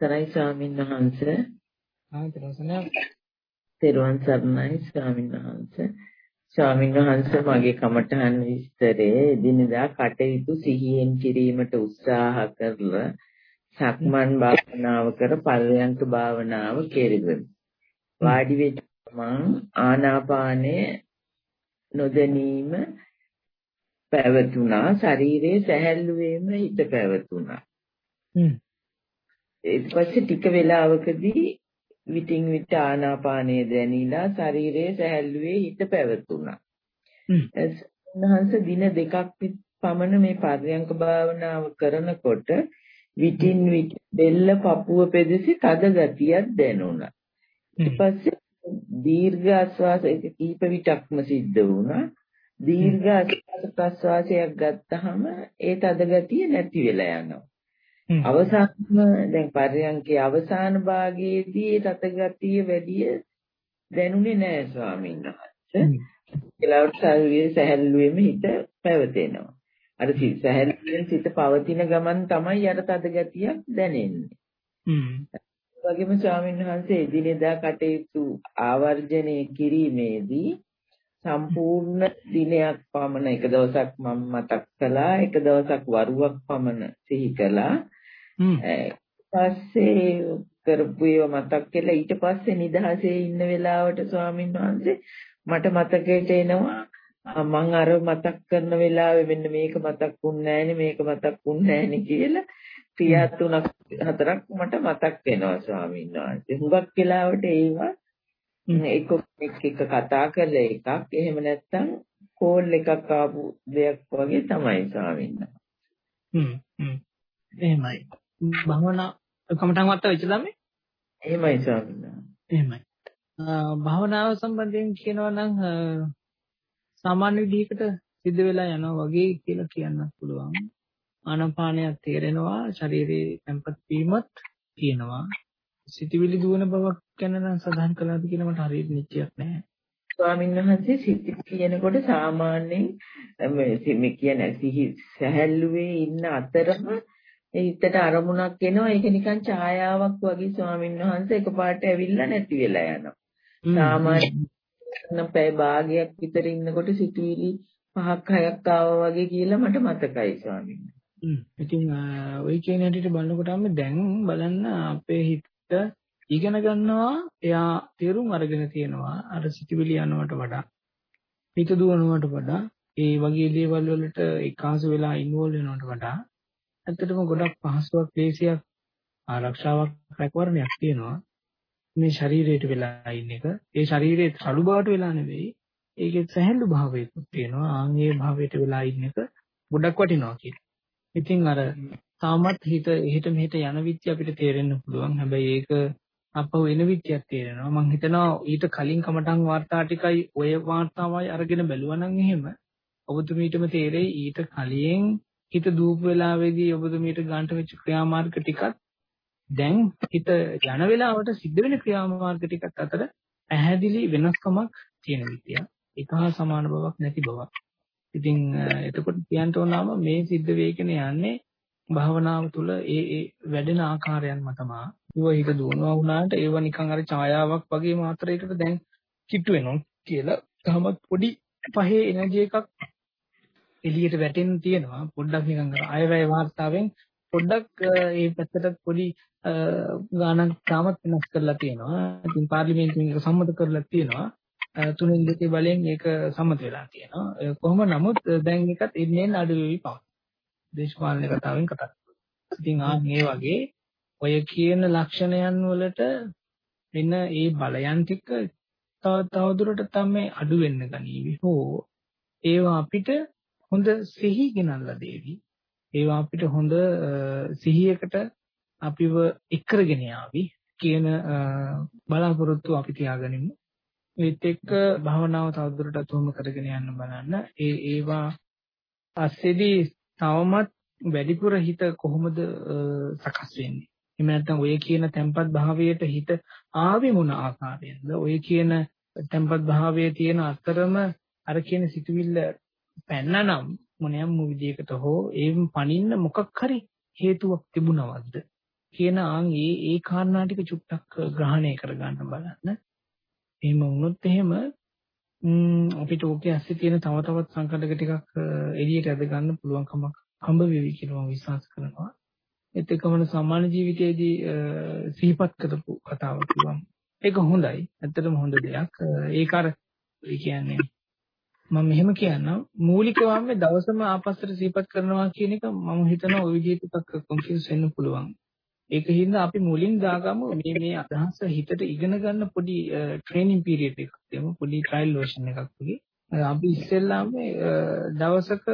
අවසරයි ස්වාමීන් වහන්සේ. තෙරුවන් සරණයි ස්වාමීන් වහන්සේ. ස්වාමීන් වහන්සේ මගේ කමඨහන් විස්තරේ එදිනදා කටයුතු සිහියෙන් කිරීමට උත්සාහ කරලා සක්මන් භාවනාව කර පල්යන්ක භාවනාව කෙරෙමි. වාඩි වෙච්ච මං ආනාපානයේ නොදැනීම පැවතුණා ශරීරයේ සැහැල්ලු වීම හිත පැවතුණා. ඊට පස්සේ ටික වෙලාවකදී විටින් විට ආනාපානය දැනিলা ශරීරයේ සැහැල්ලුවේ හිත පැවතුණා. උන්වහන්සේ දින දෙකක් පමණ මේ පර්යංක භාවනාව කරනකොට විටින් විට බෙල්ල පපුව පෙදෙසි තද ගතියක් දැනුණා. ඊට පස්සේ දීර්ඝ ආශ්වාස එක කීප විටක්ම සිද්ධ වුණා. දීර්ඝ ආශ්වාස ප්‍රශ්වාසයක් ගත්තාම ඒ තද ගතිය නැති වෙලා යනවා. අවසානම දැන් පර්යංකේ අවසාන භාගයේදී තත ගතිය වැඩි දැනුනේ නෑ ස්වාමීන් වහන්සේ. ඒලාවට ශරීරයේ සැහැල්ලුවෙම හිත පැවතෙනවා. අර සැහැල්ලුවෙන් සිත පවතින ගමන් තමයි අර තද ගතියක් දැනෙන්නේ. වගේම ස්වාමීන් වහන්සේ එදිනෙදා කටයුතු ආවර්ජනය කිරීමේදී සම්පූර්ණ දිනයක් පමණ එක දවසක් මම මතක් කළා එක දවසක් වරුවක් පමණ සිහි කළා පස්සේ කරපු ඒවා මතක් කළා ඊට පස්සේ නිදහසේ ඉන්න වෙලාවට ස්වාමීන් වහන්සේ මට මතකයට එනවා මං අර මතක් කරන වෙලාවේ මෙන්න මේක මතක් වුන්නේ නැහනේ මේක මතක් වුන්නේ නැහනේ කියලා ක්‍රියා තුනක් හතරක් මට මතක් වෙනවා ස්වාමීන් වහන්සේ. හුඟක් වෙලාවට ඒවා එක එක කතා කරල එකක් එහෙම නැත්නම් කෝල් එකක් ආපු දෙයක් වගේ තමයි ස්වාමීන් වහන්සේ. හ්ම් හ්ම් එහෙමයි. භවනා කමටන් වත්ත වෙච්ච ළමයි? එහෙමයි ස්වාමීන් වහන්සේ. එහෙමයි. භවනාව සම්බන්ධයෙන් කියනවා නම් සාමාන්‍ය විදිහකට සිද්ධ වෙලා යනවා වගේ කියලා කියන්න පුළුවන්. ආනාපානයක් තේරෙනවා ශරීරයේ tempat වීමත් තියෙනවා. සිතවිලි දුවන බවක් ගැන නම් සඳහන් කළාද කියලා මට හරියට නිශ්චයක් නැහැ. ස්වාමීන් වහන්සේ සිත කියනකොට සාමාන්‍යයෙන් මේ කියන සිහි සැහැල්ලුවේ ඉන්න අතරම හිතට අරමුණක් එනවා. ඒක නිකන් ඡායාවක් වගේ ස්වාමීන් වහන්සේ එකපාරට ඇවිල්ලා නැති වෙලා යනවා. සාමාන්‍යයෙන් පැය භාගයක් විතර ඉන්නකොට සිතුවිලි පහක් හයක් ආවා වගේ කියලා මට මතකයි ස්වාමීන් වහන්සේ. ඉතින් ওই කියන හැටියට බලනකොටම දැන් බලන්න අපේ හිත ඉගෙන ගන්නවා. එයා තේරුම් අරගෙන තියෙනවා. අර සිටිවිලි යනවට වඩා හිත දුවනවට වඩා ඒ වගේ දේවල් වලට එකාසු වෙලා ඉන්වෝල් වෙනවට වඩා ඇත්තටම ගොඩක් පහසුවක් ලේසියක් ආරක්ෂාවක් රැකවරණයක් තියෙනවා මේ ශරීරයට වෙලා ඉන්න එක ඒ ශරීරයේ සලු බවට වෙලා නෙවෙයි ඒකේ සැහැල්ලු භාවයකුත් තියෙනවා ආන්ගේ භාවයට වෙලා ඉන්න එක ගොඩක් වටිනවා කියලා. ඉතින් අර තාමත් හිත එහෙට මෙහෙට යන විත්‍ය අපිට තේරෙන්න පුළුවන්. හැබැයි ඒක අපව වෙන විත්‍යක් තේරෙනවා. මම හිතනවා ඊට කලින් කමටන් වාර්තා ටිකයි ඔය වාර්තාවයි අරගෙන බැලුවා නම් එහෙම ඔබතුමීටම තේරෙයි ඊට කලින් හිත දූප වෙලාවේදී ඔබතුමීට ගන්නට වෙච්ච ක්‍රියාමාර්ග ටිකත් දැන් හිත යන වෙලාවට සිද්ධ වෙන ක්‍රියාමාර්ග ටිකත් අතර පැහැදිලි වෙනස්කමක් තියෙන විදිය. එක හා සමාන බවක් නැති බවක්. ඉතින් එතකොට කියන්න ඕනම මේ සිද්ධ වේගෙන යන්නේ භාවනාව තුළ ඒ ඒ වැඩෙන ආකාරයන්ම තමයි. ඒව හිත දුවනවා වුණාට ඒව නිකන් අර ඡායාවක් වගේ මාත්‍රයකට දැන් කිට්ටු වෙනවා කියලා තහමත් පොඩි පහේ එනර්ජි එකක් එළියට වැටෙන්න තියෙනවා. පොඩ්ඩක් නිකන් අර අයවැය වාර්තාවෙන් පොඩ්ඩක් ඒ පැත්තට පොඩි ගානක් තාමත් වෙනස් කරලා තියෙනවා. ඉතින් පාර්ලිමේන්තුවෙන් ඒක සම්මත කරලා තියෙනවා. තුනෙන් දෙකේ බලෙන් ඒක සම්මත වෙලා තියෙනවා. කොහොම නමුත් දැන් එකත් එන්නේ අඩු වෙවි පවතී. දේශපාලන කතාවෙන් කතා කරනවා. ඉතින් ආ මේ වගේ ඔය කියන ලක්ෂණයන් වලට එන ඒ බලයන් ටික තව තවදුරට තමයි අඩු වෙන්න ගනීවි. හෝ ඒවා අපිට හොඳ සිහි ගෙනල්ලා දෙවි. ඒවා අපිට හොඳ සිහියකට අපිව එක්කරගෙන යාවි කියන බලාපොරොත්තු අපි තියාගනිමු. ඒත් එක්ක භවනාව තවදුරටත් උවම කරගෙන යන්න බලන්න. ඒ ඒවා පස්සේදී තවමත් වැඩිපුර හිත කොහොමද සකස් වෙන්නේ? එහෙම නැත්නම් ඔය කියන tempat භාවයට හිත ආවේ මොන ආකාරයෙන්ද? ඔය කියන tempat භාවයේ තියෙන අතරම අර කියන සිතුවිල්ල පැන්නනම් මොනියම් විදියකට හෝ ඒම් පනින්න මොකක් හරි හේතුවක් තිබුණවද්ද? කියන ආන් ඒ ඒ කාරණා ටික චුට්ටක් ග්‍රහණය කරගන්න බලන්න. එහෙම වුණොත් එහෙම අපිට ඕකේ ඇස්සේ තියෙන තව තවත් සංකල්ප ටිකක් එළියට ඇද ගන්න පුළුවන්කමක් හම්බ වෙවි කියලා මම විශ්වාස කරනවා. ඒත් එක්කම සාමාන්‍ය ජීවිතයේදී සිහිපත් කරපු කතාවක් කිව්වම ඒක හොඳයි. ඇත්තටම හොඳ දෙයක්. ඒක අර ඒ කියන්නේ මම මෙහෙම කියන්නම් මූලිකවම දවසම ආපස්සට සිහිපත් කරනවා කියන එක මම හිතනවා ওই විදිහට ටිකක් කන්ෆියුස් වෙන්න පුළුවන්. ඒකින්ද අපි මුලින් දාගමු මේ මේ අදහස හිතට ඉගෙන ගන්න පොඩි ට්‍රේනින් පීරියඩ් එකක් දෙමු පොඩි ට්‍රයිල් වර්ෂන් එකක් වගේ. අපි ඉස්සෙල්ලාම දවසක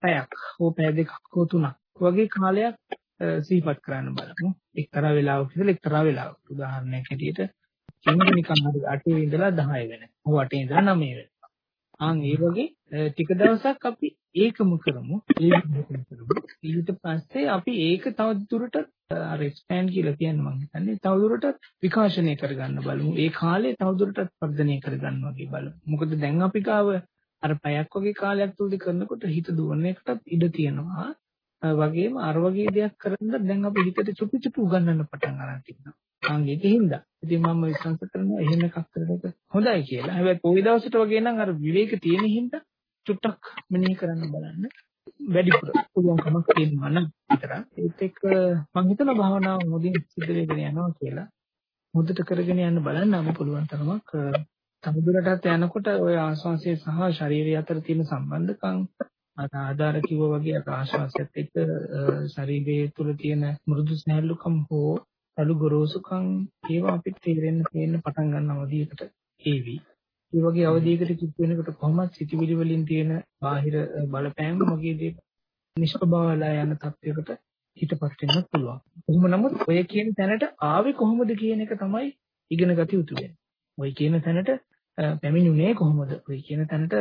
පැයක් හෝ පැය දෙකක් හෝ තුනක් වගේ කාලයක් සිහිපත් කරන්න බලමු. එක්තරා වෙලාවක ඉඳලා එක්තරා වෙලාවක. උදාහරණයක් හැටියට කිමද නිකන් හරි 8 ඉඳලා 10 වෙනකම්. හෝ 8 ඉඳලා 9 වෙනකම්. ආන් ඒ වගේ ටික දවසක් අපි ඒකම කරමු. ඊට පස්සේ අපි ඒක තව දුරටත් අර එක්ස්පෑන්ඩ් කියලා කියන්නේ මම හිතන්නේ තව දුරටත් විකාශනය කරගන්න බලමු. ඒ කාලේ තව දුරටත් වර්ධනය කරගන්න වගේ බලමු. මොකද දැන් අපි කාව අර පැයක් වගේ කාලයක් තුලදී කරනකොට හිත දුවන එකටත් ඉඩ තියෙනවා. වගේම අර වගේ දෙයක් කරන්න දැන් අපි හිතට චුටි චුටි උගන්වන්න පටන් අරන් තිනවා. ආන් ඒකින්ද. ඉතින් මම විශ්වාස කරනවා එහෙම එකක් කරනකොට හොඳයි කියලා. හැබැයි පොයි දවසට වගේ නම් අර විවේක තියෙන හින්දා චුට්ටක් මෙනෙහි කරන්න බලන්න. වැඩිපුර පුළුවන්කමක් තියෙනවා නම් විතරක්. ඒත් එක්ක මම හිතනවා භාවනාව මොදින් සිද්ධ වෙගෙන යනවා කියලා. මුදට කරගෙන යන්න බලන්නම පුළුවන් තරමක් තවදුරටත් යනකොට ওই ආශ්වාසය සහ ශරීරය අතර තියෙන සම්බන්ධකම් අර ආධාර කිව්වා වගේ ආශ්වාසයත් එක්ක ශරීරයේ තුල තියෙන මෘදු ස්නැල්ලුකම් හෝ අලු ගොරෝසුකම් ඒවා අපිට තේරෙන්න තේරෙන්න පටන් ගන්න අවධියකට ඒවි. ඒ වගේ අවධියකට කිත් වෙනකොට කොහොමද සිතිවිලි වලින් තියෙන බාහිර බලපෑම් වගේ දේ නිෂ්ප්‍රභාවලා යන තත්යකට හිතපත් වෙන්න පුළුවන්. කොහොම නමුත් ඔය කියන තැනට ආවේ කොහොමද කියන එක තමයි ඉගෙන ගත යුතු වෙන්නේ. ඔය කියන තැනට පැමිණුනේ කොහොමද? ඔය කියන තැනට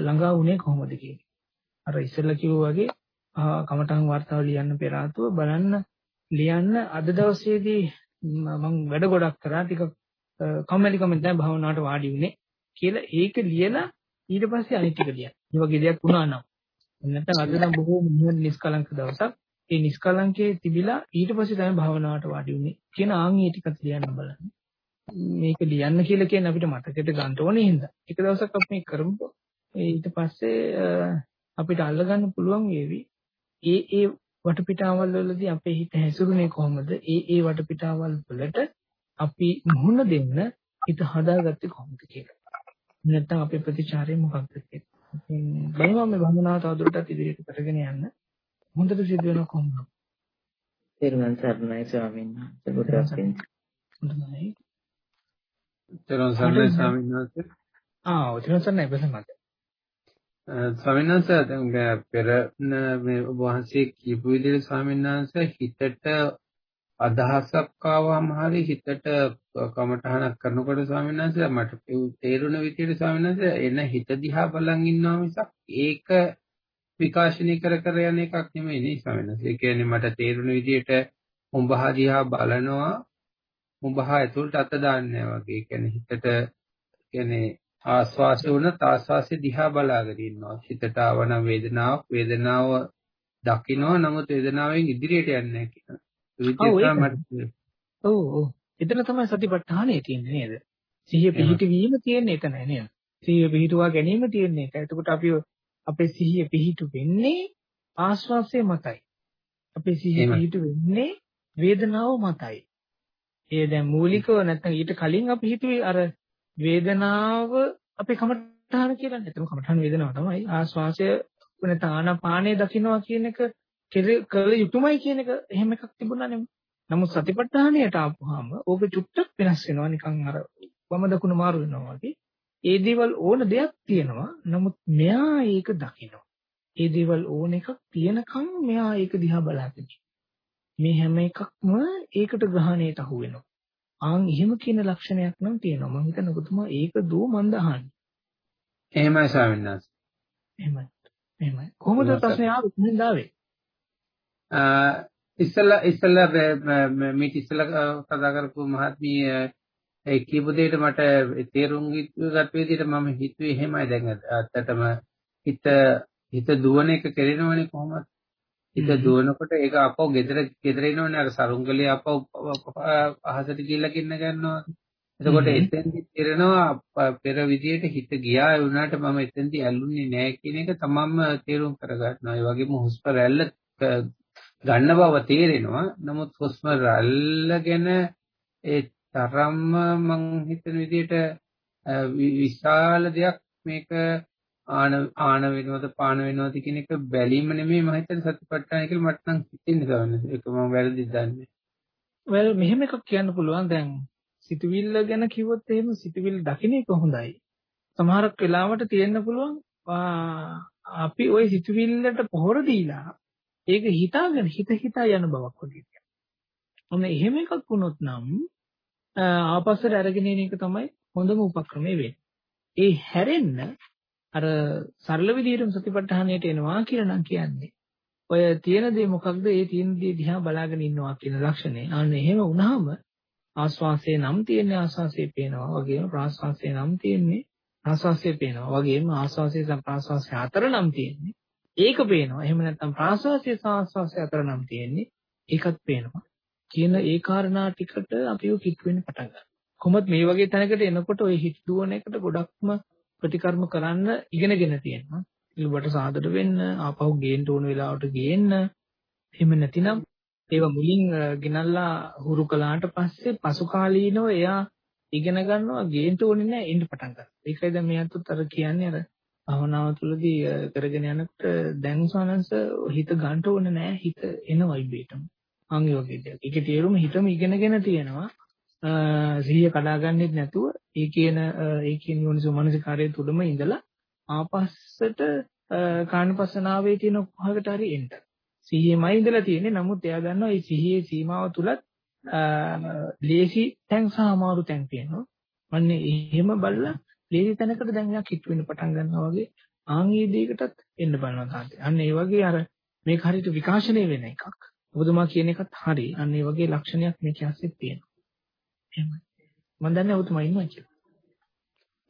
ළඟා වුණේ කොහොමද කියන්නේ. අර ඉස්සෙල්ලා කිව්වා වගේ කමඨං වර්තාව ලියන්න පෙර බලන්න ලියන්න අද දවසේදී මම වැඩ ගොඩක් කරා ටික කම්මැලි කමෙන් තමයි භාවනාවට වාඩි වුනේ කියලා ඒක ලියලා ඊට පස්සේ අනිත් ටික ලියන්න. මේ වගේ දෙයක් වුණා නම් නැත්නම් අද නම් බොහෝම නිහඬ නිස්කලංක දවසක්. ඒ නිස්කලංකයේ තිබිලා ඊට පස්සේ තමයි භාවනාවට වාඩි වුනේ කියන ආන්ගේ ටිකත් ලියන්න බලන්න. මේක ලියන්න කියලා කියන්නේ අපිට මතකයට ගන්න ඕනේ හින්දා. එක දවසක් අපි මේක කරමුකෝ. ඊට පස්සේ අපිට අල්ලගන්න පුළුවන් වේවි. ඒ ඒ වටපිටාවල් වලදී අපේ හිත හැසිරුනේ කොහොමද? ඒ ඒ වටපිටාවල් වලට අපි මුහුණ දෙන්න හිත හදාගත්තේ කොහොමද කියලා. නැත්තම් අපේ ප්‍රතිචාරය මොකක්ද කියලා. ඉතින් බලමු මේ භවනාව තවදුරටත් ඉදිරියට කරගෙන යන්න. හොඳට සිද්ධ වෙනවා කොහොමද? තෙරුවන් සරණයි ස්වාමීන් වහන්සේ. ගොඩක් හොඳයි. තෙරුවන් සරණයි ස්වාමීන් වහන්සේ. ආ, තෙරුවන් සරණයි ප්‍රසන්නත්. ස්වාමීන් වහන්සේ දැන් පෙර මේ ඔබ වහන්සේ කියපු විදිහට ස්වාමීන් වහන්සේ හිතට අදහසක් ආවම හරි හිතට කමටහනක් කරනකොට ස්වාමීන් වහන්සේ මට තේරුණ විදිහට ස්වාමීන් වහන්සේ එන හිත දිහා බලන් ඉන්නවා මිසක් ඒක විකාශනය කර කර යන එකක් නෙමෙයි නේ ස්වාමීන් වහන්සේ. ඒ කියන්නේ මට තේරුණ විදිහට උඹහා දිහා බලනවා උඹහා ඇතුළට අත දාන්නේ වගේ. ඒ කියන්නේ හිතට කියන්නේ ආස්වාසය වුණත් ආස්වාසය දිහා බලාගෙන ඉන්නවා. හිතට ආවන වේදනාවක් වේදනාව දකිනවා නමුත් වේදනාවෙන් ඉදිරියට යන්නේ නැහැ කියන ඔව් ඔව්. එතන තමයි සතිපට්ඨානය තියෙන්නේ නේද? සිහිය පිහිටවීම තියෙන්නේ එතන නේද? සිහිය පිහිටුවා ගැනීම තියෙන්නේ ඒක. එතකොට අපි අපේ සිහිය පිහිටු වෙන්නේ ආස්වාසය මතයි. අපේ සිහිය පිහිටු වෙන්නේ වේදනාව මතයි. ඒ දැන් මූලිකව නැත්නම් ඊට කලින් අපි හිතුවේ අර වේදනාව අපේ කමඨාන කියලා නේද? කමඨාන වේදනාව තමයි ආස්වාසය නැත්නම් ආනාපානය දකින්නවා කියන එක කළ යුතුමයි කියන එක එහෙම එකක් තිබුණා නෙමෙයි. නමුත් සතිපට්ඨානයට ආපුවාම ඕක චුට්ටක් වෙනස් වෙනවා නිකන් අර වම දකුණ මාරු වෙනවා වගේ. ඒ දේවල් ඕන දෙයක් තියෙනවා. නමුත් මෙයා ඒක දකිනවා. ඒ දේවල් ඕන එකක් තියෙනකන් මෙයා ඒක දිහා බලාගෙන මේ හැම එකක්ම ඒකට ග්‍රහණයට අහු වෙනවා. ආන් එහෙම කියන ලක්ෂණයක් නම් තියෙනවා. මම හිතන ඔබතුමා ඒක දෝ මන්ද අහන්නේ. එහෙමයි ස්වාමීන් වහන්සේ. එහෙමයි. එහෙමයි. කොහොමද ප්‍රශ්නේ ආවේ? කොහෙන්ද ආවේ? ඉස්සලා ඉස්සලා මේ ඉස්සලා කතා කරපු මහත්මිය ඒ කියපු දෙයට මට තේරුම් ගත් විදිහට මම හිතුවේ එහෙමයි දැන් ඇත්තටම හිත හිත දුවන එක කෙරෙනවනේ කොහොමද? හිත දුවනකොට ඒක අපෝ ගෙදර ගෙදර එනවනේ අර සරුංගලේ අපෝ අහසට ගිහිල්ලා කින්න ගන්නවා. එතකොට එතෙන්දි තේරෙනවා පෙර විදියට හිත ගියා වුණාට මම එතෙන්දි ඇල්ලුන්නේ නැහැ කියන එක තමන්ම තේරුම් කරගන්නවා. ඒ වගේම හුස්ම රැල්ල ගන්න බව තේරෙනවා. නමුත් හුස්ම රැල්ල ගැන ඒ තරම්ම මං හිතන විදියට විශාල දෙයක් මේක ආන ආන වෙනවද පාන වෙනවද කියන එක බැලීම නෙමෙයි මම හිතන්නේ සතිපට්ඨාන කියලා මට නම් හිතෙන්නේ ගවන්නේ ඒක මම වැරදිද දන්නේ. well මෙහෙම එකක් කියන්න පුළුවන් දැන් සිතුවිල්ල ගැන කිව්වොත් එහෙම සිතුවිල්ල දකින්න එක හොඳයි. සමහරක් වෙලාවට තියෙන්න පුළුවන් අපි ওই සිතුවිල්ලට පොහොර දීලා ඒක හිතාගෙන හිත හිතා යන බවක් වගේ. ඔන්න එහෙම එකක් වුණොත් නම් ආපස්සට අරගෙන එන එක තමයි හොඳම උපක්‍රමය වෙන්නේ. ඒ හැරෙන්න අර සරල විදිහටම සතිපට්ඨානයට එනවා කියලා නම් කියන්නේ. ඔය තියෙන දේ මොකක්ද? ඒ තියෙන දේ දිහා බලාගෙන ඉන්නවා කියන ලක්ෂණය. අන්න එහෙම වුණාම ආස්වාසේ නම් තියෙන්නේ ආස්වාසේ පේනවා වගේම ප්‍රාස්වාසේ නම් තියෙන්නේ ආස්වාසේ පේනවා වගේම ආස්වාසේ සහ ප්‍රාස්වාසේ අතර නම් තියෙන්නේ ඒක පේනවා එහෙම නැත්නම් ප්‍රාස්වාසේ සහ ආස්වාසේ අතර නම් තියෙන්නේ ඒකත් පේනවා කියන ඒ කාරණා ටිකට අපිව කිට් වෙන්න පටන් ගන්නවා කොහොමද මේ වගේ තැනකට එනකොට ওই හිත දුවන එකට ගොඩක්ම ප්‍රතිකර්ම කරන්න ඉගෙනගෙන තියෙනවා ඉලුබට සාදර වෙන්න ආපහු ගේන්න ඕන වෙලාවට ගේන්න එහෙම නැතිනම් ඒවා මුලින් ගෙනල්ලා හුරු කළාට පස්සේ පසු කාලීනව එයා ඉගෙන ගන්නවා ගේන්න ඕනේ නැහැ එන්න පටන් ගන්නවා. ඒකයි දැන් මේ අතත් අර කියන්නේ අර භවනාව තුළදී කරගෙන යනකොට දැන් සානංශ හිත ගන්න ඕනේ නැහැ හිත එන වයිබේටම. අංගය වගේ දෙයක්. ඒකේ තේරුම හිතම ඉගෙනගෙන තියෙනවා. සිහිය කඩාගන්නෙත් නැතුව ඒ කියන ඒ කියන යෝනිසෝ මනසිකාරයේ තුඩම ඉඳලා ආපස්සට කාණපසනාවේ තියෙන කොහකට හරි එන්න. සිහියමයි ඉඳලා තියෙන්නේ. නමුත් එයා දන්නවා මේ සිහියේ සීමාව තුලත් ලේසි තැන් සහ අමාරු තැන් තියෙනවා. අන්න එහෙම බලලා ලේසි තැනකට දැන් එයා කිට් වෙන්න පටන් ගන්නවා වගේ ආන්ගේ දෙයකටත් එන්න බලනවා තාත්තේ. අන්න ඒ වගේ අර මේක හරියට විකාශනය වෙන එකක්. ඔබතුමා කියන එකත් හරි. අන්න ඒ වගේ ලක්ෂණයක් මේක ඇස්සේ තියෙනවා. එහෙමයි. මම දන්නේ ඔබතුමා ඉන්නවා කියලා.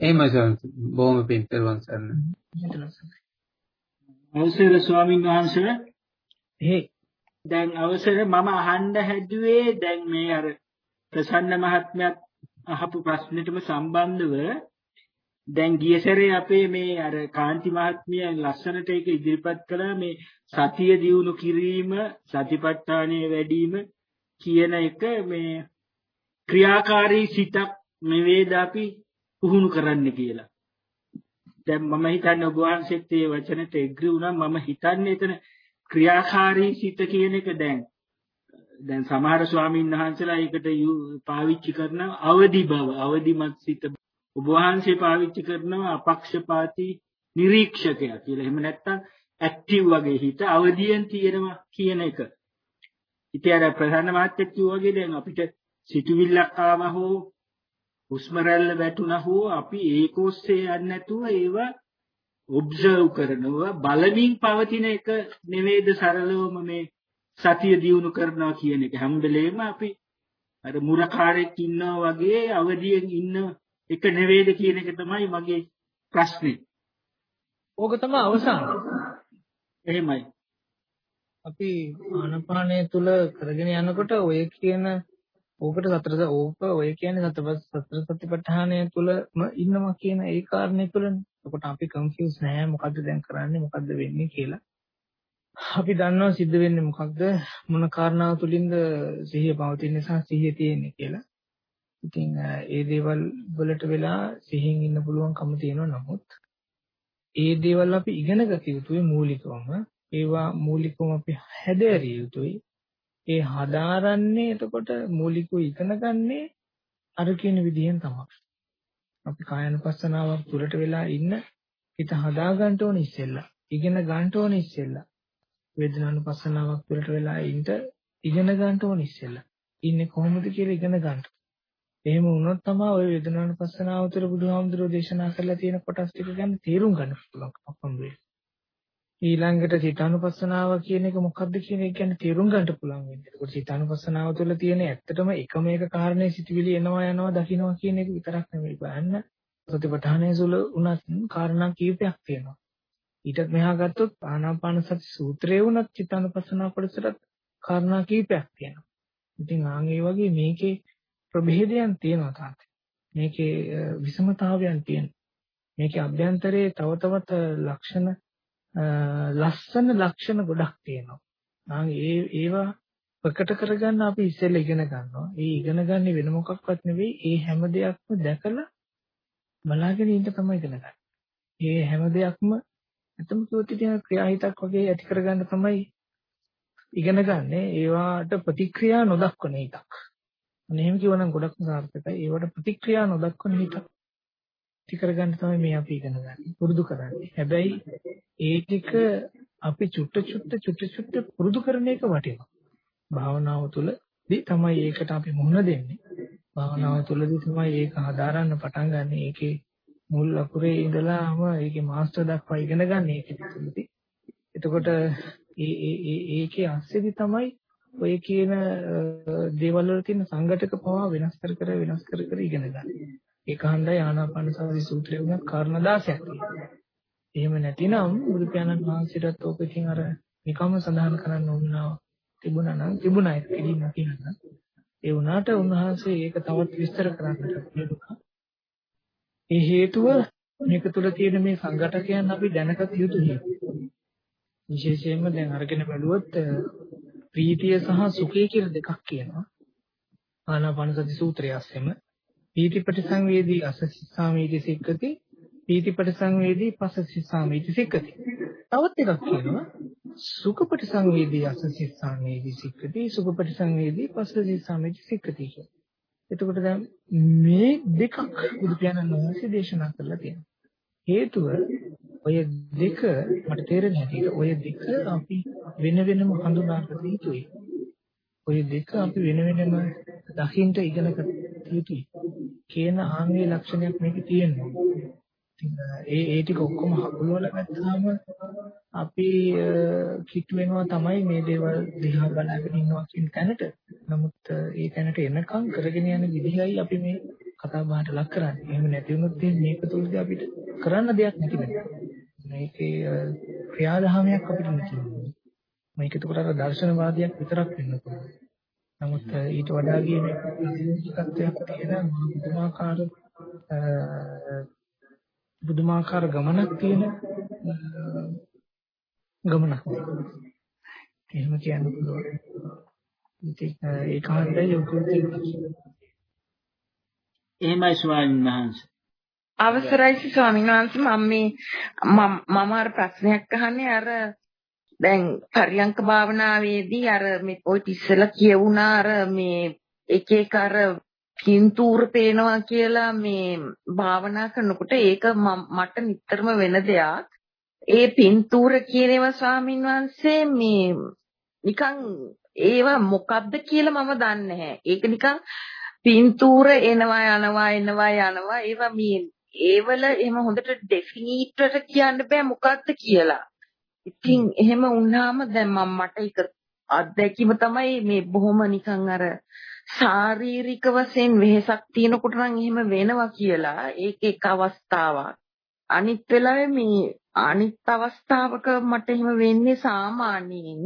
එහෙමයි සර්. බොහොම පිං පෙරවන් සර්. අවසර ස්වාමීන් වහන්සේ එහෙ දැන් අවසර මම අහන්න හැදුවේ දැන් මේ අර ප්‍රසන්න මහත්මයාත් අහපු ප්‍රශ්නෙටම සම්බන්ධව දැන් ගිය සැරේ අපේ මේ අර කාන්ති මහත්මිය ලස්සනට ඒක ඉදිරිපත් කළා මේ සතිය දියුණු කිරීම සතිපට්ඨානයේ වැඩිම කියන එක මේ ක්‍රියාකාරී සිතක් නෙවෙයිද අපි පුහුණු කරන්න කියලා. දැන් මම හිතන්නේ ඔබ වහන්සේත් මේ වචනෙට එග්‍රි වුණා මම හිතන්නේ එතන ක්‍රියාකාරී සිත කියන එක දැන් දැන් සමහර ස්වාමීන් වහන්සේලා ඒකට පාවිච්චි කරන අවදි බව අවදිමත් සිත ඔබ වහන්සේ පාවිච්චි කරනවා අපක්ෂපාතී නිරීක්ෂකයා කියලා. එහෙම නැත්නම් ඇක්ටිව් වගේ හිත අවදියෙන් තියෙනවා කියන එක. ඉතින් අර ප්‍රධාන මාත්‍යක් කිව්වා වගේ දැන් අපිට සිතුවිල්ලක් ආවා හෝ හුස්ම රැල්ල වැටුණා හෝ අපි ඒක ඔස්සේ යන්නේ නැතුව ඒවා ඔබ්සර්ව් කරනවා බලමින් පවතින එක නෙවෙයිද සරලවම මේ සතිය දියුණු කරනවා කියන එක හැම වෙලේම අපි අර මුරකාරයෙක් ඉන්නවා වගේ අවදියෙන් ඉන්න එක නෙවෙයිද කියන එක තමයි මගේ ප්‍රශ්නේ. ඕක තමයි අවසාන. එහෙමයි. අපි ආනපානය තුල කරගෙන යනකොට ඔය කියන ඕකට සතර ඕක ඔය කියන්නේ සතර සතර සතිපට්ඨානය තුලම ඉන්නවා කියන ඒ කාරණේ තුලනේ. එතකොට අපි කන්ෆියුස් නෑ මොකද්ද දැන් කරන්නේ මොකද්ද වෙන්නේ කියලා. අපි දන්නවා සිද්ධ වෙන්නේ මොකක්ද මොන කාරණාව තුලින්ද සිහිය පවතින නිසා සිහිය තියෙන්නේ කියලා. ඉතින් ඒ දේවල් වලට වෙලා සිහියෙන් ඉන්න පුළුවන්කම තියෙනවා නමුත් ඒ දේවල් අපි ඉගෙන ගත යුතුයි මූලිකවම. ඒවා මූලිකවම අපි හැදෑරිය යුතුයි. ඒ හදාරන්නේ එතකොට මූලිකව ඉගෙන ගන්නේ අර කියන විදිහෙන් තමයි. අපි කායනුපස්සනාවක් තුලට වෙලා ඉන්න හිත හදා ගන්න ඕනේ ඉස්සෙල්ලා. ඉගෙන ගන්න ඕනේ ඉස්සෙල්ලා. වේදනානුපස්සනාවක් තුලට වෙලා ඉන්න ඉගෙන ගන්න ඕනේ ඉස්සෙල්ලා. ඉන්නේ කොහොමද කියලා ඉගෙන ගන්න. එහෙම වුණොත් තමයි ওই වේදනානුපස්සනාව තුළ බුදුහාමුදුරෝ දේශනා කරලා තියෙන කොටස් ටික ගැන තේරුම් ගන්න පුළුවන්කමක් හම්බ ඊළඟට චිත්තානුපස්සනාව කියන එක මොකක්ද කියන එක ගැන තේරුම් ගන්න පුළුවන් වෙන්නේ. ඒකට චිත්තානුපස්සනාව තුළ තියෙන ඇත්තටම එකම එක කාරණේ සිටිවිලි එනවා යනවා දකින්නවා කියන එක විතරක් නෙමෙයි බලන්න. සතිපට්ඨානයේ සුළු උනත් කාරණා කීපයක් තියෙනවා. ඊටත් මෙහා ගත්තොත් ආනාපාන සති සූත්‍රයේ වුණත් චිත්තානුපස්සනා කොටසට කාරණා කීපයක් තියෙනවා. ඉතින් ආන් ඒ වගේ මේකේ ප්‍රභේදයන් තියෙනවා තාත්තේ. මේකේ විෂමතාවයන් තියෙනවා. මේකේ අභ්‍යන්තරයේ තව තවත් ලක්ෂණ ලස්සන ලක්ෂණ ගොඩක් තියෙනවා. ආන් ඒ ඒවා ප්‍රකට කරගන්න අපි ඉස්සෙල්ලා ඉගෙන ගන්නවා. ඒ ඉගෙන ගන්නේ වෙන මොකක්වත් නෙවෙයි. ඒ හැම දෙයක්ම දැකලා බලාගෙන ඉන්න තමයි ඉගෙන ගන්න. ඒ හැම දෙයක්ම අතම කිව්වොත් ඉතින් ක්‍රියාහිතක් වගේ ඇති කරගන්න තමයි ඉගෙන ගන්න. ඒවාට ප්‍රතික්‍රියා නොදක්වන එකක්. අනේ එහෙම කිව්වනම් ගොඩක් සාර්ථකයි. ඒවට ප්‍රතික්‍රියා නොදක්වන එකක් ඇති කරගන්න තමයි මේ අපි ඉගෙන ගන්න. පුරුදු කරන්නේ. හැබැයි ඒ ටික අපි චුට්ට චුට්ට චුට්ට චුට්ට පුරුදු කරන එක වටිනවා. භාවනාව තුළදී තමයි ඒකට අපි මුහුණ දෙන්නේ. භාවනාව තුළදී තමයි ඒක හදාරන්න පටන් ගන්න. ඒකේ මුල් අකුරේ ඉඳලාම ඒකේ මාස්ටර් දක්වා ඉගෙන ගන්න ඒකේ තුළදී. එතකොට ඒ ඒ ඒකේ අස්සෙදි තමයි ඔය කියන දේවල් වල තියෙන සංගතක පවා වෙනස් කර කර වෙනස් කර කර ඉගෙන ගන්න. ඒක හන්දයි ආනාපාන සති සූත්‍රයේ උනත් කාරණා 16ක් තියෙනවා. එහෙම නැතිනම් බුදු පියාණන් වහන්සේටත් ඕක ඉතින් අර නිකම්ම සඳහන් කරන්න ඕනවා තිබුණා නම් තිබුණා ඒක පිළිම කියනවා. ඒ වුණාට උන්වහන්සේ ඒක තවත් විස්තර කරන්නට පුළුවන්. ඒ හේතුව මේක තුල තියෙන මේ සංඝටකයන් අපි දැනගත යුතු හේතු. විශේෂයෙන්ම දැන් අරගෙන බලුවොත් ප්‍රීතිය සහ සුඛය කියලා දෙකක් කියනවා. ආනාපාන සති සූත්‍රය අස්සෙම පීතිපටි සංවේදී අසසිස්සාමීති සික්කති පීතිපටි සංවේදී පසසිස්සාමීති සික්කති. තවත් එකක් කියනවා සුඛපටි සංවේදී අසසිස්සාමීති සික්කති සුඛපටි සංවේදී පසසිස්සාමීති සික්කති කියලා. එතකොට දැන් මේ දෙකක් බුදු පියාණන් වහන්සේ දේශනා කරලා තියෙනවා. හේතුව ඔය දෙක මට තේරෙන හැටියට ඔය දෙක අපි වෙන වෙනම හඳුනාගත යුතුයි. ඔය දෙක අපි වෙන වෙනම දකින්න ඉගෙන ගන්න යුතුයි. කියන ආන්ගේ ලක්ෂණයක් මේකේ තියෙනවා. ඒ ඒ ටික ඔක්කොම හකුලවල ගත්තාම අපි කිට් වෙනවා තමයි මේ දේවල් දිහා බලාගෙන ඉන්නවා කියන තැනට. නමුත් ඒ තැනට එනකම් කරගෙන යන විදිහයි අපි මේ කතා බහට ලක් කරන්නේ. එහෙම නැති වුණොත් මේක තුලදී අපිට කරන්න දෙයක් නැති වෙනවා. මේකේ ක්‍රියාදාමයක් අපිට නැති වෙනවා. මේක එතකොට අර දර්ශනවාදයක් විතරක් වෙන්න පුළුවන්. නමුත් ඊට වඩා ගියේ මේ ප්‍රතිනිධිත්වයක් තියෙන පුදුමාකාර පුදුමාකාර ගමනක් තියෙන ගමනක්. එහෙම කියන්න පුළුවන්. ඉතින් ඒක හරියට යොකුත් එහෙමයි ස්වාමීන් වහන්සේ. අවසරයි ස්වාමීන් වහන්සේ මම මේ මම අර ප්‍රශ්නයක් අහන්නේ අර දැන් පරියංක භාවනාවේදී අර මේ ඔය ඉස්සෙල්ලා කියවුණා අර මේ එක එක අර පින්තූර පේනවා කියලා මේ භාවනා කරනකොට ඒක මට නිතරම වෙන දෙයක්. ඒ පින්තූර කියන ඒවා ස්වාමින් වහන්සේ මේ නිකන් ඒවා මොකද්ද කියලා මම දන්නේ නැහැ. ඒක නිකන් පින්තූර එනවා යනවා එනවා යනවා ඒවා මේ ඒවල එහෙම හොඳට ඩෙෆිනිට්වට කියන්න බෑ මොකක්ද කියලා. ඉතින් එහෙම වුණාම දැන් මම මට ඒක අත්දැකීම තමයි මේ බොහොම නිකන් අර ශාරීරික වශයෙන් වෙහෙසක් තියෙනකොට නම් එහෙම වෙනවා කියලා ඒක එක් අවස්ථාවක්. අනිත් වෙලාවේ මේ අනිත් අවස්ථාවක මට එහෙම වෙන්නේ සාමාන්‍යයෙන්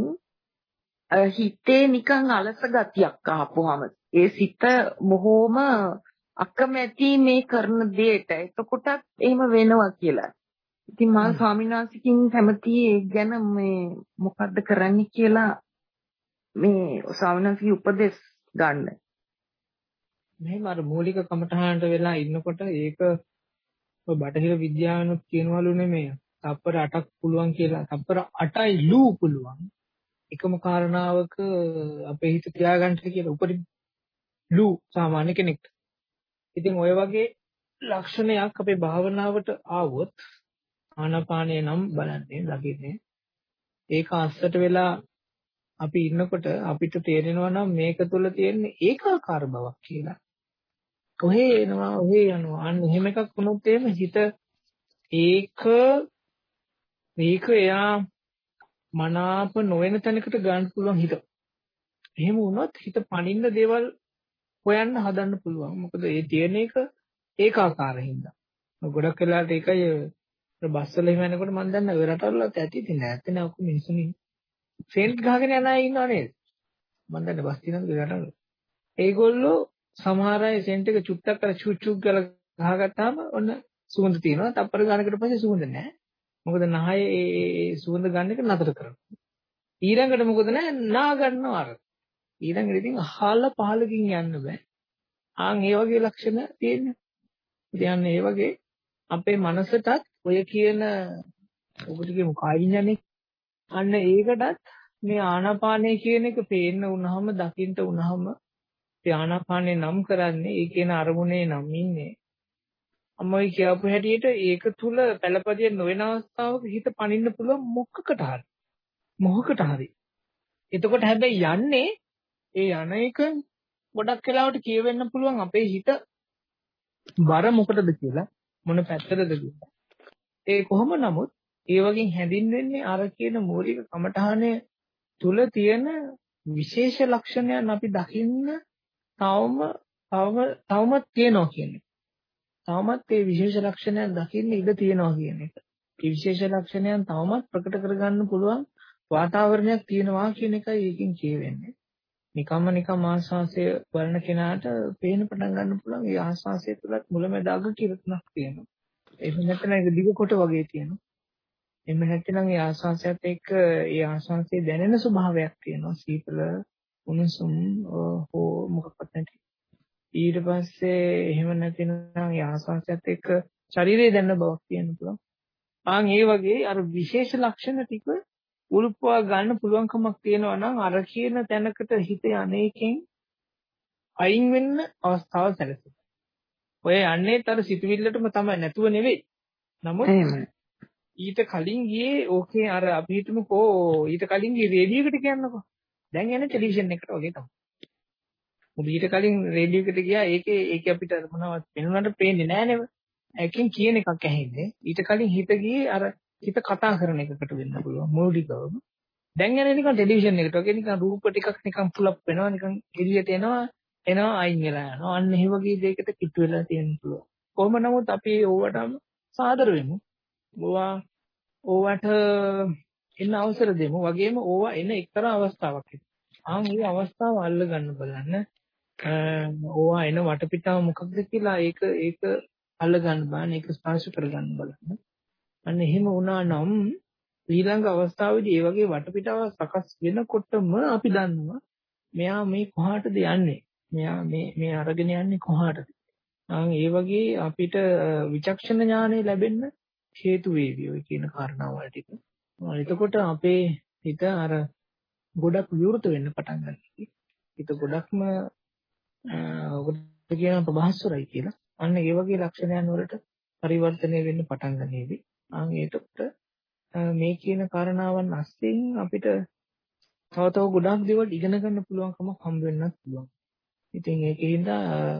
හිතේ නිකන් අලස ගතියක් ආපුවම ඒ සිත බොහොම අකමැති මේ කරන දෙයට එතකොටත් එහෙම වෙනවා කියලා. ඉතින් මම ස්වාමීන් වහන්සේකින් කැමති ඒ ගැන මේ මොකද්ද කරන්න කියලා මේ ස්වාමීන් වහන්සේගේ උපදෙස් ගන්න. මෙහෙම අර මූලික කමඨහනට වෙලා ඉන්නකොට ඒක බටහිර විද්‍යාවනොත් කියනවලු නෙමෙයි. තප්පර 8ක් පුළුවන් කියලා. තප්පර 8යි ලූ පුළුවන්. එකම කාරණාවක අපේ හිත තියාගන්න කියලා උපරිම ලූ සාමාන්‍ය කෙනෙක්ට. ඉතින් ඔය වගේ ලක්ෂණයක් අපේ භාවනාවට ආවොත් ආනාපානය නම් බලන්නේ දකින්නේ ඒක අස්සට වෙලා අපි ඉන්නකොට අපිට තේරෙනවා නම් මේක තුල තියෙන ඒකාකාර බවක් කියලා. ඔහේ එනවා ඔහේ යනවා අන්න එහෙම එකක් වුණොත් එහෙම හිත ඒක මේක එයා මනාප නොවන තැනකට ගන්න පුළුවන් හිත. එහෙම වුණොත් හිත පණින්න දේවල් හොයන්න හදන්න පුළුවන්. මොකද ඒ තියෙන එක ඒකාකාරින්ද. ගොඩක් වෙලාවට ඒකයි බස් වල එහෙම යනකොට මම දන්නා ඔය රටවලත් ඇති ඉතින් නැත්තේ නෑ ඔක්කොම මිනිස්සුනි සෙන්ට් ගහගෙන යන අය ඉන්නව නේද? මම දන්නේ බස් තියෙනවද ඔය රටවල? ඒගොල්ලෝ සමහර අය සෙන්ට් එක චුට්ටක් කර චුච් චුච් ගාලා ගහගත්තාම ඔන්න සුවඳ තියෙනවා. තප්පර ගානකට පස්සේ සුවඳ නැහැ මොකද නහය ඒ සුවඳ ගන්න එක නතර කරනවා. ඊළඟට මොකද නැහැ නා? ගන්නවා අර. ඊළඟට ඉතින් අහල පහලකින් යන්න බෑ. ආන් ඒ වගේ ලක්ෂණ තියෙනවා ඉතින් ඒ වගේ අපේ මනසටත් ඔය කියන ඔබට කියමු කාය විඥානේ අන්න ඒකටත් මේ ආනාපානය කියන එක පේන්න වුණාම දකින්න වුණාම ඒ ආනාපානේ නම් කරන්නේ ඒ කියන අරමුණේ නම් ඉන්නේ. අම්මයි කියපු හැටියට ඒක තුල පළපදිය නොවන අවස්ථාවක හිත පනින්න පුළුවන් මොකකට හරි. මොහකට හරි. එතකොට හැබැයි යන්නේ ඒ යන එක ගොඩක් වෙලාවට කියවෙන්න පුළුවන් අපේ හිත බර මොකටද කියලා මොන පැත්තටද කියලා. ඒ කොහොම නමුත් ඒ වගේ හැඳින්වෙන්නේ අර කියන මූලික කමඨහනේ තුල තියෙන විශේෂ ලක්ෂණයන් අපි දකින්න තවම තවම තවමත් තියෙනවා කියන්නේ. තවමත් මේ විශේෂ ලක්ෂණයන් දකින්න ඉඩ තියෙනවා කියන එක. මේ විශේෂ ලක්ෂණයන් තවමත් ප්‍රකට කරගන්න පුළුවන් වාතාවරණයක් තියෙනවා කියන එකයි ඒකෙන් කියවෙන්නේ. නිකම්ම නිකම් ආස්වාසය බලන කෙනාට පේන පටන් ගන්න පුළුවන් ඒ ආස්වාසය තුලත් මුලැමැදාග කිරතුනක් තියෙනවා. එහෙම නැත්නම් ඒක දිග කොට වගේ තියෙනවා. එහෙම නැත්නම් ඒ ආස්වාසයත් එක්ක ඒ ආස්වාසයේ දැනෙන ස්වභාවයක් තියෙනවා. සීතල, උණුසුම් හෝ මොකක්වත් නැති. ඊට පස්සේ එහෙම නැතිනම් ඒ ආස්වාසයත් එක්ක ශරීරයේ දැනෙන බවක් තියෙන්න පුළුවන්. ආන් ඒ වගේ අර විශේෂ ලක්ෂණ ටික උල්පවා ගන්න පුළුවන්කමක් තියෙනවා නම් අර කියන තැනකට හිත යන්නේකින් අයින් වෙන්න අවස්ථාව සැලසෙනවා. ඔය යන්නේත් අර සිතුවිල්ලටම තමයි නැතුව නෙවෙයි. නමුත් ඊට කලින් ගියේ ඕකේ අර අපි හිතමුකෝ ඊට කලින් ගියේ රේඩියෝ එකට කියන්නකෝ. දැන් යන්නේ ටෙලිවිෂන් එකට වගේ තමයි. මොකද ඊට කලින් රේඩියෝ එකට ගියා ඒකේ ඒක අපිට මොනවද වෙනුනට පේන්නේ නැහැ නේද? ඒකෙන් කියන එකක් ඇහෙන්නේ. ඊට කලින් හිත ගියේ අර හිත කතා කරන එකකට වෙන්න පුළුවන් මූලිකවම. දැන් යන්නේ නිකන් ටෙලිවිෂන් එකට වගේ නිකන් රූප ටිකක් නිකන් ෆුල් අප් වෙනවා නිකන් එළියට එනවා එනවා අයින් වෙලා යනවා. අන්න ඒ වගේ දෙයකට කිට්ටු වෙලා තියෙන්න පුළුවන්. කොහොම නමුත් අපි ඕවටම සාදර වෙමු. ඕවා ඕවට එන්න අවසර දෙමු. වගේම ඕවා එන එක්තරා අවස්ථාවක්. ආන් මේ අවස්ථාව අල්ල ගන්න බලන්න. ඕවා එන වටපිටාව මොකක්ද කියලා ඒක ඒක අල්ල ගන්න බලන්න. ඒක ස්පර්ශ කර ගන්න බලන්න. අන්න එහෙම වුණා නම් ඊළඟ අවස්ථාවේදී ඒ වගේ වටපිටාව සකස් වෙනකොටම අපි දන්නවා මෙයා මේ කොහාටද යන්නේ මෙයා මේ මේ අරගෙන යන්නේ කොහාටද ආන් ඒ වගේ අපිට විචක්ෂණ ඥානය ලැබෙන්න හේතු වේවි ඔය කියන කාරණාවල් ටික. එතකොට අපේ හිත අර ගොඩක් විවෘත වෙන්න පටන් ගන්නවා. හිත ගොඩක්ම ඔකට කියන ප්‍රභාස්වරයි කියලා. අන්න ඒ වගේ ලක්ෂණයන් වලට පරිවර්තනය වෙන්න පටන් ගන්නේවි. ආන් ඒකට මේ කියන කාරණාවන් අස්සෙන් අපිට තව තව ගොඩාක් දේවල් ඉගෙන ගන්න පුළුවන්කමක් හම්බ වෙන්නත් පුළුවන්. ඉතින් ඒකෙන්ද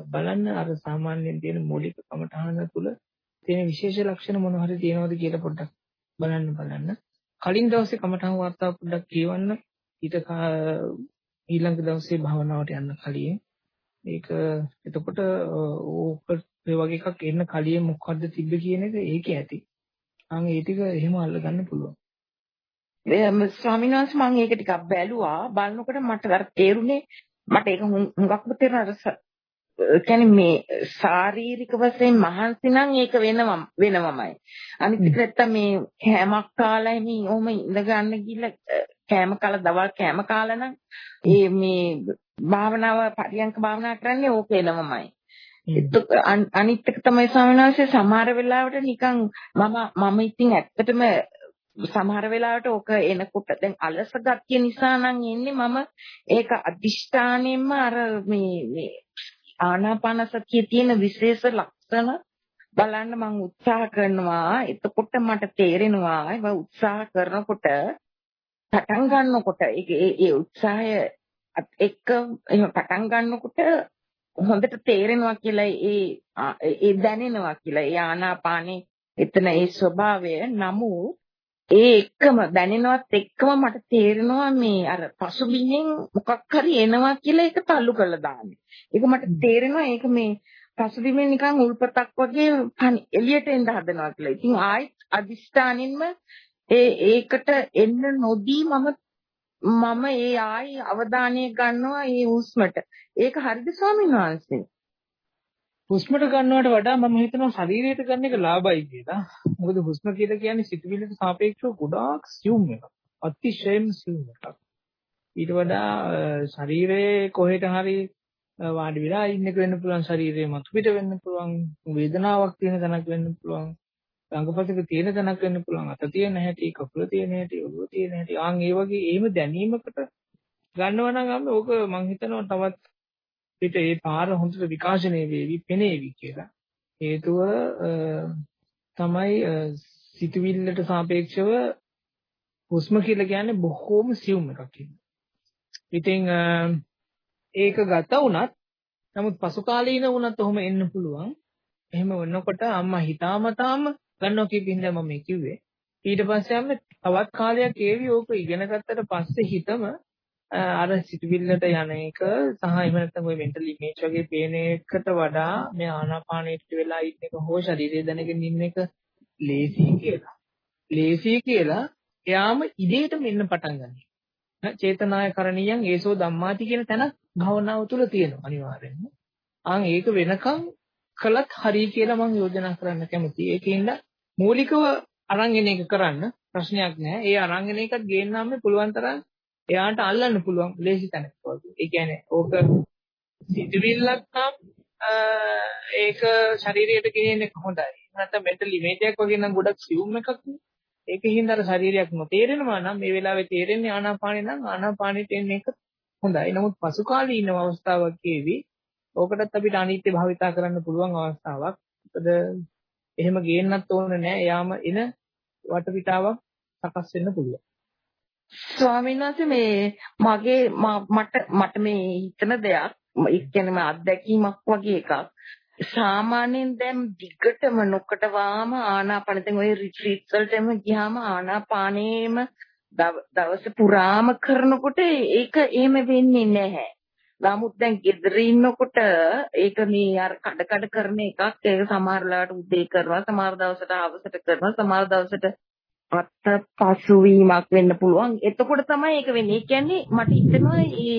බලන්න අර සාමාන්‍යයෙන් තියෙන මූලික කමඨහන තුල තියෙන විශේෂ ලක්ෂණ මොන හරි තියෙනවද කියලා පොඩ්ඩක් බලන්න බලන්න. කලින් දවසේ කමඨහන් වාර්තාව පොඩ්ඩක් කියවන්න. ඊට ඊළඟ දවසේ භාවනාවට යන්න කලින් ඒක එතකොට ඕක ඒ වගේ එකක් එන්න කලින් මොකද්ද තිබ්බ කියන එක ඒකේ ඇති. අන් ඒ ටික එහෙම අල්ලගන්න පුළුවන්. ස්වාමීන් වහන්සේ මම ඒක ටිකක් බැලුවා. බලනකොට මට අර තේරුනේ මට ඒක හුඟක්ම තේරුණා. කියන්නේ මේ ශාරීරික වශයෙන් මහන්සි නම් ඒක වෙනවම වෙනවමයි. අනිත් නැත්තම් මේ කෑමක් කාලා මේ ඔහොම ඉඳ ගන්න ගිහලා කෑම කාලා දවල් කෑම කාලා නම් ඒ මේ භාවනාව පරියන්ක භාවනා කරන්නේ ඕක එනවමයි. අනිත් එක තමයි ස්වාමීන් වහන්සේ සමහර වෙලාවට නිකන් මම මම ඉතින් ඇත්තටම සමහර වෙලාවට ඕක එනකොට දැන් අලස ගතිය නිසා නම් එන්නේ මම ඒක අදිෂ්ඨානෙන්ම අර මේ මේ ආනාපාන සතියේ තියෙන විශේෂ ලක්ෂණ බලන්න මම උත්සාහ කරනවා. එතකොට මට තේරෙනවා ඒව උත්සාහ කරනකොට පටන් ගන්නකොට ඒ ඒ උත්සාහය එක්ක එහෙම පටන් ගන්නකොට හොඳට තේරෙනවා කියලා ඒ ඒ දැනෙනවා කියලා. ඒ ආනාපානේ එතන ඒ ස්වභාවය නමුත් ඒ එක්කම දැනෙනවත් එක්කම මට තේරෙනවා මේ අර පසුබිමින් මොකක් හරි එනවා කියලා ඒක තල්ලු කරලා දාන්නේ. ඒක මට තේරෙනවා ඒක මේ පසුබිමේ නිකන් උල්පතක් වගේ එළියට එන්න හදනවා කියලා. ඉතින් ආයෙත් අදිෂ්ඨානින්ම ඒ ඒකට එන්න නොදී මම මම ඒ ආයි අවධානය ගන්නවා ඒ හුස්මට. ඒක හරිද ස්වාමීන් වහන්සේ? හුස්මට ගන්නවට වඩා මම හිතනවා ශරීරයට ගන්න එක ලාභයි කියලා. මොකද හුස්ම කියලා කියන්නේ සිතුවිල්ලට සාපේක්ෂව ගොඩාක් සියුම් එකක්. අතිශයින්ම සියුම් එකක්. ඊට වඩා ශරීරයේ කොහෙට හරි වාඩි වෙලා ඉන්න එක වෙන්න පුළුවන් ශරීරයේ මතු පිට වෙන්න පුළුවන් වේදනාවක් තියෙන තැනක් වෙන්න පුළුවන් අංගපසක තියෙන තැනක් වෙන්න පුළුවන් අත තියෙන හැටි කකුල තියෙන හැටි ඔළුව තියෙන හැටි ආන් ඒ වගේ එහෙම දැනීමකට ගන්නවා නම් අපි ඕක මං හිතනවා තවත් පිට ඒ පාර හොඳට විකාශනය වේවි පෙනේවි කියලා හේතුව තමයි සිතුවිල්ලට සාපේක්ෂව හුස්ම කියලා කියන්නේ බොහෝම සියුම් එකක් කියන්නේ. ඉතින් ඒක ගත වුණත් නමුත් පසු කාලීන වුණත් ඔහොම එන්න පුළුවන්. එහෙම වෙනකොට අම්මා හිතාමතාම ගන්නවා කියපින්ද මම කිව්වේ. ඊට පස්සේ අම්ම තවත් කාලයක් ඒවි ඕක ඉගෙන ගත්තට පස්සේ හිතම අර සිතුවිල්ලට යන එක සහ එහෙම නැත්නම් ওই මෙන්ටල් ඉමේජ් වගේ පේන එකට වඩා මේ ආනාපානෙට වෙලා ඉන්න එක හෝ ශරීරය දැනගෙන ඉන්න එක ලේසි කියලා. ලේසි කියලා එයාම ඉදේටම එන්න පටන් ගන්නවා. චේතනාය කරණීයන් ඒසෝ ධම්මාති කියන තැන භවනාව තුල තියෙනවා අනිවාර්යෙන්ම. ආන් ඒක වෙනකම් කළත් හරි කියලා මම යෝජනා කරන්න කැමතියි. ඒකින්ද මූලිකව අරන් එන එක කරන්න ප්‍රශ්නයක් නැහැ. ඒ අරන් එන එකත් ගේන්නාම පුළුවන් තරම් එයාට අල්ලන්න පුළුවන් ලේසි තැනක් වගේ. ඒ කියන්නේ ඕක සිතුවිල්ලක් නම් ඒක ශරීරයට ගෙනෙන එක හොඳයි. නැත්නම් මෙන්ටල් ඉමේජ් එකක් වගේ නම් ගොඩක් සියුම් එකක් නේ. ඒකෙන් අර ශරීරයක් නොතේරෙනවා නම් මේ වෙලාවේ තේරෙන්නේ ආනාපානේ නම් ආනාපානෙට එන්නේ එක හොඳයි. නමුත් පසු කාලේ ඉන්න අවස්ථාවක් ඒවි. ඕකටත් අපිට අනිත්‍ය භාවිතා කරන්න පුළුවන් අවස්ථාවක්. මොකද එහෙම ගේන්නත් ඕනේ නැහැ. යාම එන වටපිටාවක් සකස් වෙන්න පුළුවන්. ස්වාමීන් වහන්සේ මේ මගේ මට මට මේ හිතන දෙයක් ඒ කියන්නේ අත්දැකීමක් වගේ එකක් සාමාන්‍යයෙන් දැන් දිගටම නොකටවාම ආනාපාන දැන් ඔය රිට්‍රීට්ස් වලටම ගියාම ආනාපානේම දවස පුරාම කරනකොට ඒක එහෙම වෙන්නේ නැහැ. නමුත් දැන් ගෙදර ඉන්නකොට ඒක මේ අර කඩ කඩ කරන එකක් ඒක සමහර ලාට උදේ කරනවා සමහර දවසට හවසට කරනවා සමහර දවසට අත්ත පසුවීමක් වෙන්න පුළුවන්. එතකොට තමයි ඒක වෙන්නේ. ඒ කියන්නේ මට හිතෙනවා මේ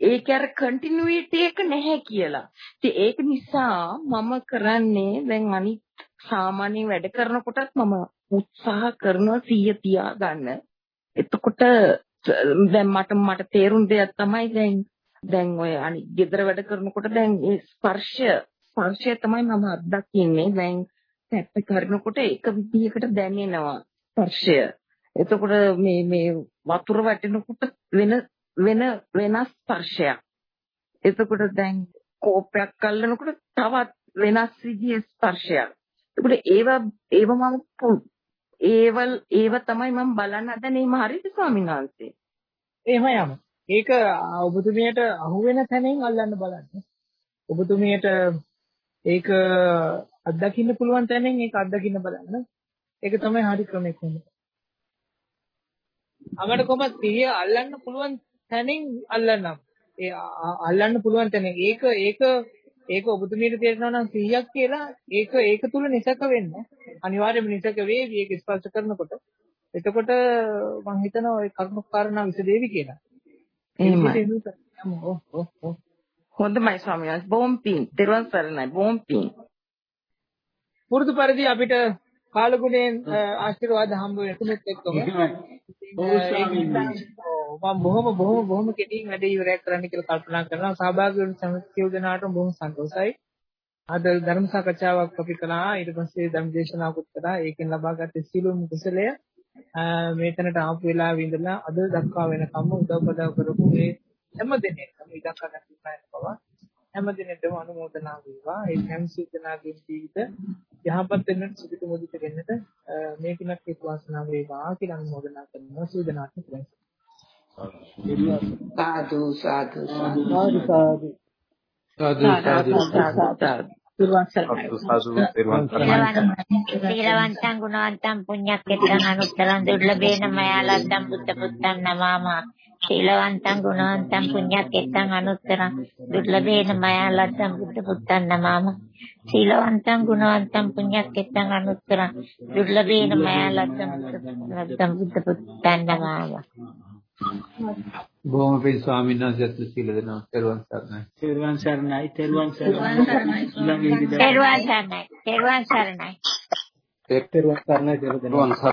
ඒක අර කන්ටිනියුටි එක නැහැ කියලා. ඉතින් ඒක නිසා මම කරන්නේ දැන් අනිත් සාමාන්‍ය වැඩ කරනකොටත් මම උත්සාහ කරනවා සිහිය තියාගන්න. එතකොට දැන් මට මට තේරුම් දෙයක් තමයි දැන් දැන් ඔය අනිත් ගෙදර වැඩ කරනකොට දැන් ඒ ස්පර්ශය ස්පර්ශය තමයි මම අත්දකින්නේ. දැන් පැත්ත කරනකොට එක විදිහකට දැනෙනවා ස්පර්ශය. එතකොට මේ මේ වතුර වැටෙනකොට වෙන වෙන වෙනස් ස්පර්ශයක්. එතකොට දැන් කෝපයක් අල්ලනකොට තවත් වෙනස් විදිහේ ස්පර්ශයක්. එතකොට ඒව ඒව මම ඒවල් ඒව තමයි මම බලන්න හදන්නේ මේ හරිද ස්වාමීන් වහන්සේ? එහෙම යම. ඒක ඔබතුමියට අහු වෙන තැනින් අල්ලන්න බලන්න. ඔබතුමියට ඒක අත්දකින්න පුළුවන් තැනින් ඒක අත්දකින්න බලන්න. ඒක තමයි හරි ක්‍රමය කොහොමද? අපිට කොහොමද සිහිය අල්ලන්න පුළුවන් තැනින් අල්ලන්නම්. ඒ අල්ලන්න පුළුවන් තැන. ඒක ඒක ඒක ඔබතුමියට තේරෙනවා නම් 100ක් කියලා ඒක ඒක තුල නිසක වෙන්න. අනිවාර්යයෙන්ම නිසක වේවි ඒක ස්පර්ශ කරනකොට. එතකොට මම හිතනවා ඒ කරුණු කාරණා විසදේවි කියලා. එහෙමයි. හොඳයි ස්වාමීන් වහන්සේ බොහොම පිං. දරුවන් සරණයි බොහොම පිං. පුරුදු පරිදි අපිට කාලගුණයෙන් ආශිර්වාද හම්බ වෙනුත් එක්කම. මම බොහොම බොහොම බොහොම කෙටියෙන් වැඩ ඉවරයක් කරන්න කියලා කල්පනා කරනවා. සහභාගී වුණු සමිතිය දෙනාටම බොහොම සන්තෝෂයි අද ධර්ම සාකච්ඡාවක් අපි කළා. ඊට පස්සේ ධර්ම දේශනාවකුත් කළා ඒකෙන් ලබාගත් සියලුම කුසලය මේතනට ආපු වෙලාවෙ ඉඳලා අද දක්වා වෙනකම්ම උදව් පදව් කරපු මේ හැම දිනෙකම ඉඩක් ගන්න බව. හැම දිනෙකම අනුමೋದනා වේවා. ඒ හැම සූචනාගේ ජීවිත යහපත් වෙන්න සුදුසු මුදිත වෙන්නට මේ කිනක් එක් වාසනාව වේවා කියලා අනුමೋದනා කරනවා. සූදනාත්මක වෙනවා සාදු සාදු සාදු. සාදු සාදු. සීලවන්තං ගුණවන්තං පුඤ්ඤක්කෙත්තං අනුත්තරං දුර්ලභේන මයාලද්දං බුද්ධ පුත්තං නමාමා ශීලවන්තං ගුණවන්තං පුඤ්ඤක්කෙත්තං අනුත්තරං. දුර්ලභේන මයා ලද්දං බුද්ධ පුත්තං නමාම. ශීලවන්තං ගුණවන්තං පුඤ්ඤක්කෙත්තං අනුත්තරං. දුර්ලභේන මයා ලද්දං බුද්ධ පුත්තං නමාම. බොහොම පින් ස්වාමීන් වහන්සේත් සීල දෙනවා. පෙරවන් සරණයි. තෙරුවන් සරණයි. තෙරුවන් සරණයි. ඊළඟ ඉරිදා තෙරුවන් සරණයි. තෙරුවන් සරණයි. පෙරවන් සරණයි. දෙලදෙනවා.